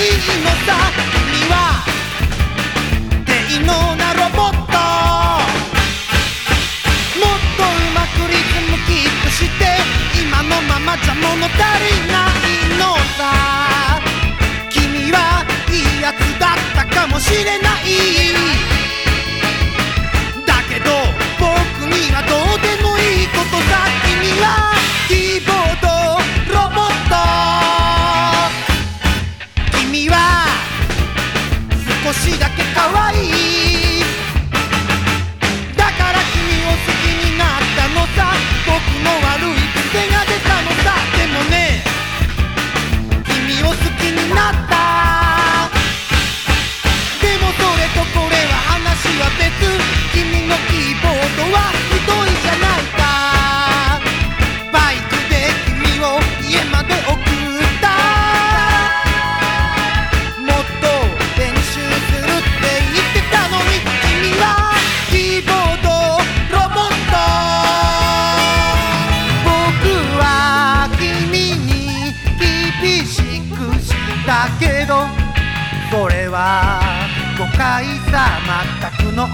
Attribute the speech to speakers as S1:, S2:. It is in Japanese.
S1: のさ君は低能なロボットもっとうまくリズムキープして今のままじゃ物足りないのさ君はいいやつだったかもしれない少しだけ可愛いだけどそれは誤解さ全くの